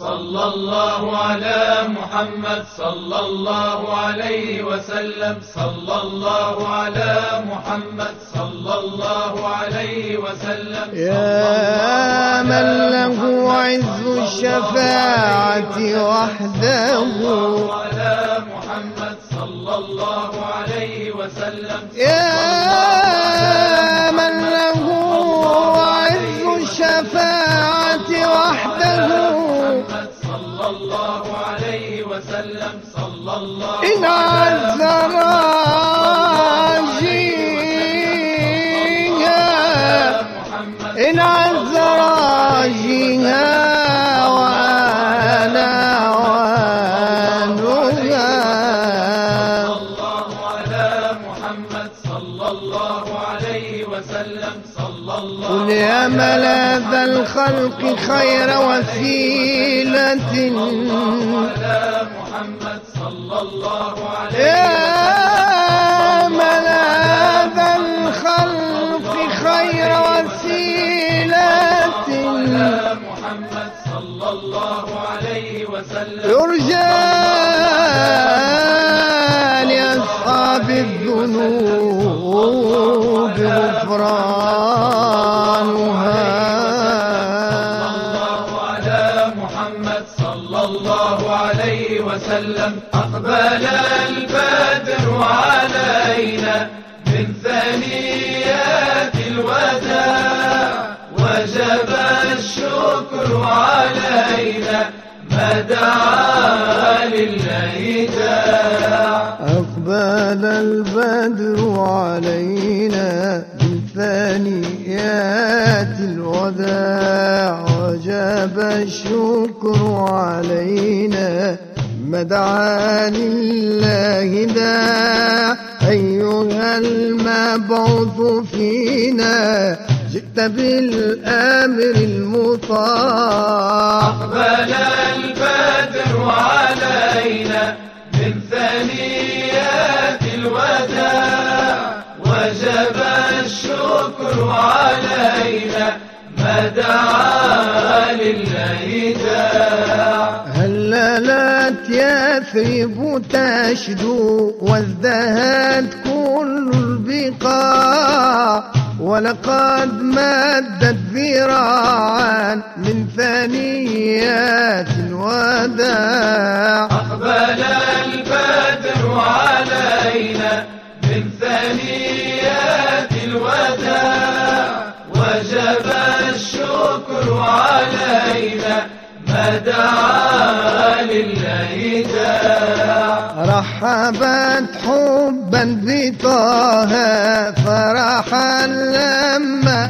صلى الله على محمد صلى الله عليه وسلم. صلى الله على محمد صلى الله عليه وسلم. يا من له عز الشفاعة وحده. على محمد صلى الله عليه وسلم. يا الله إن عز راجيها إن عز راجيها وأنا وأنها. الله على محمد صلى الله عليه وسلم صلى الله قل يا ملاذ الخلق خير وسيلة. يرجى لأصحاب الذنوب غفرانها. الله على محمد صلى الله عليه وسلم. أقبل البدر علينا من ثنيات الوداع. وجب الشكر علينا ما دعا لله داع أقبل البدر علينا بثانيات الوداع وجب الشكر علينا مدعى لله داع. أيها المبعوث فينا جئت بالأمر المطاع. أقبل علينا من ثنيات الوداع. وجب الشكر علينا ما دعا لله داع هللت يثرب تشدو وازدهت كل البقاع. ولقد مدت ذراعا من ثنيات الوداع أقبل البدر علينا من ثنيات الوداع وجب الشكر علينا ما دعا لله داع رحبت حبا بطه فرحا لما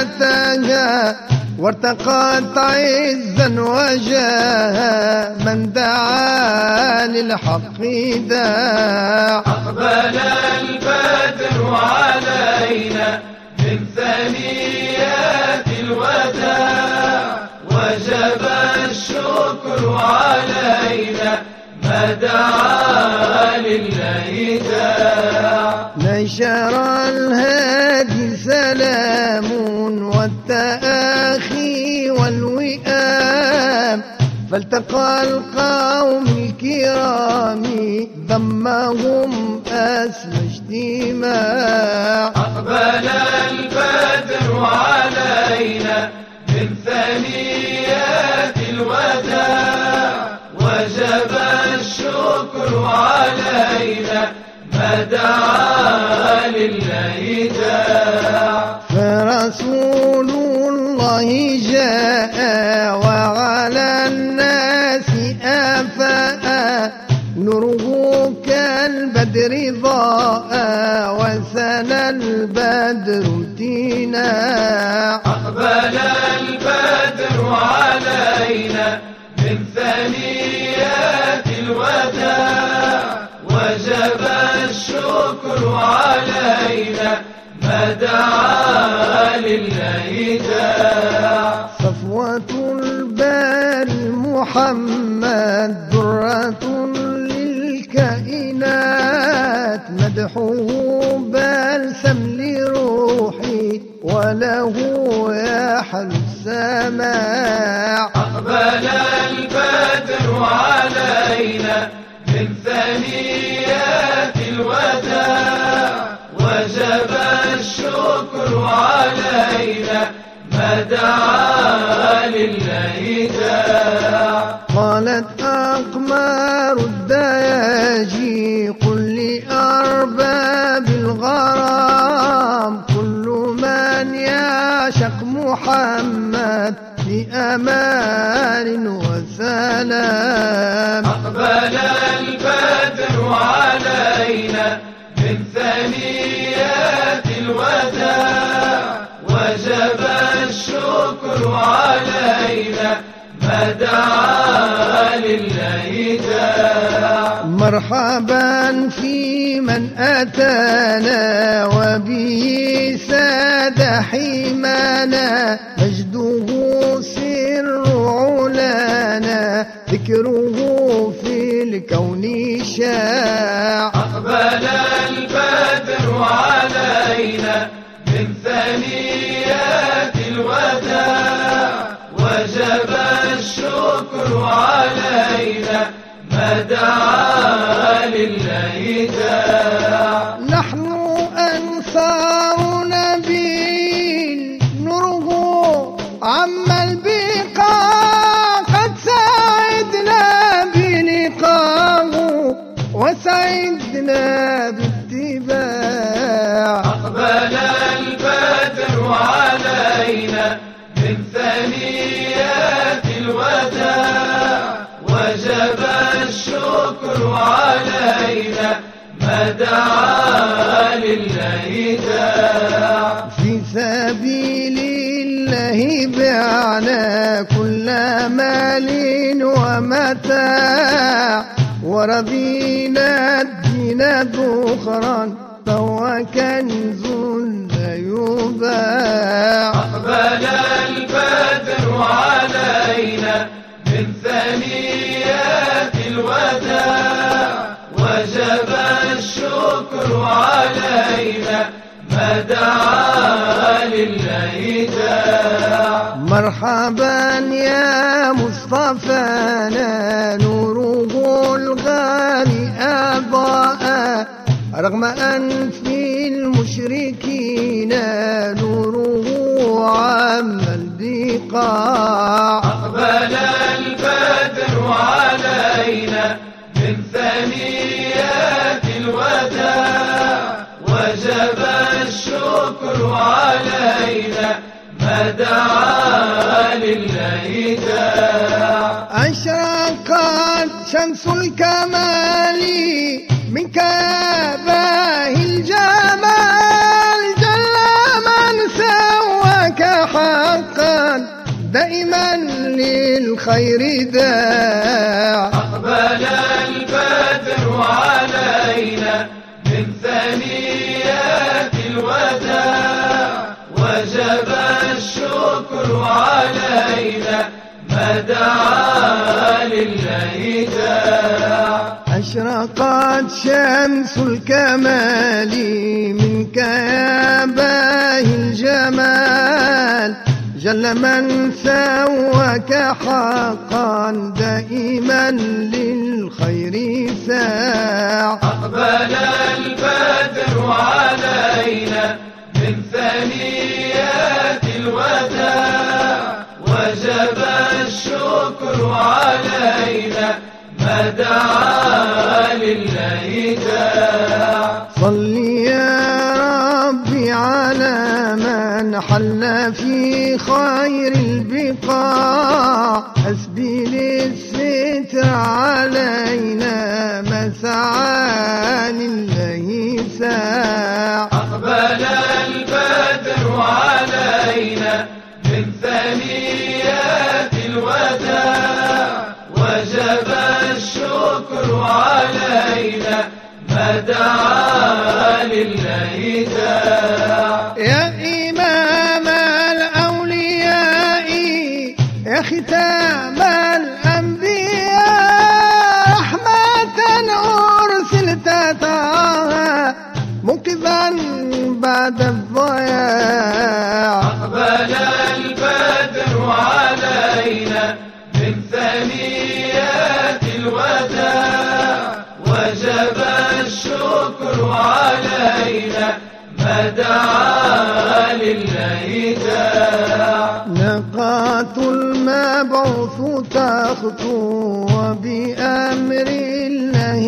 أتاها وارتقت عزا وجاها من دعا للحق داع. أقبل البدر علينا من ثنيات الوداع. وجب الشكر علينا دعا لله داع نشر الهادي سلام والتآخي والوئام فالتقى القوم الكرام ضمهم أسمى اجتماع أقبل البدر علينا من ثنيات الوداع وجب الشكر علينا ما دعا لله داع فرسول الله جاء وعلى الناس آفاء. نوره كالبدر ضاء وسنى البدر امتناع أقبل البدر علينا من الشكر علينا ما دعا لله داع صفوة البال محمد درة للكائنات. مدحه بلسم لروحي وله يحل السماع أقبل البدر علينا من ثنيات الوداع وجب الشكر علينا ما دعا لله داع قالت أقمار الدياجي قل لأرباب الغرام كل من يعشق محمد بأمان وسلام. أقبل علينا من ثنيات الوداع وجب الشكر علينا ما دعا لله داع مرحبا في من أتانا وبه ساد حمانا مجده سر علانا ذكره الكون شاع. أقبل البدر علينا من ثنيات الوداع. وجب الشكر علينا ما علينا من ثنيات الوداع وجب الشكر علينا ما دعا لله داع في سبيل الله بعنا كل مال ومتاع ورضينا الدين ذخرا فهو كنز لا يباع. أقبل البدر علينا من ثنيات الوداع. وجب الشكر علينا ما دعا لله داع مرحبا يا مصطفانا نوره الغالي أضاء رغم أن في المشركين نوره عم البقاع. أقبل البدر علينا من ثنيات الوداع. وجب الشكر علينا ما دعا لله داع أشرقت شمس الكمال منك يا باهي الجمال جل من سواك حقا دائما للخير داع. أقبل البدر علينا من ثنيات الوداع. وجب الشكر علينا ما دعا لله داع أشرقت شمس الكمال منك يا باهي الجمال. جل من سواك حقا دائما للخير ساع أقبل حسبي للستر علينا مسعى لله ساع أقبل البدر علينا من ثنيات الوداع. وجب الشكر علينا ما دعا لله داع. علينا من ثنيات الوداع وجب الشكر علينا ما دعا لله داع نقعت المبعوث تخطو وبأمر الله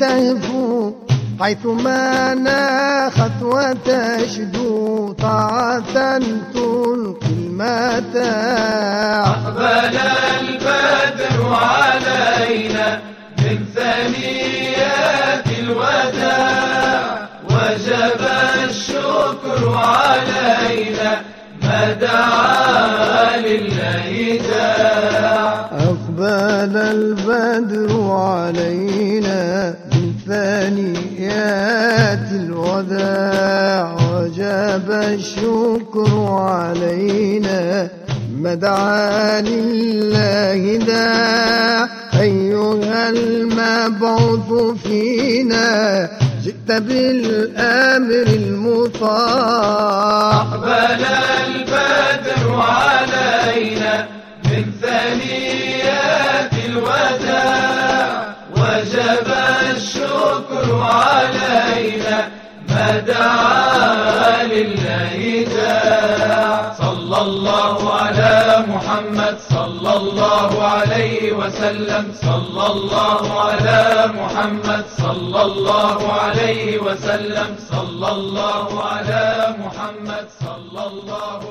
تهفو. حيثما ناخت وتشدو طاعة تلقي المتاع أقبل البدر علينا من ثنيات الوداع. وجب الشكر علينا ما دعا لله داع أقبل البدر علينا ثنيات الوداع وجب الشكر علينا مدعى لله داع أيها المبعوث فينا جئت بالأمر المطاع. أقبل البدر علينا من ثنيات الوداع. وجب الشكر علينا ما دعا لله داع صلى الله على محمد صلى الله عليه وسلم. صلى الله على محمد صلى الله عليه وسلم. صلى الله على محمد صلى الله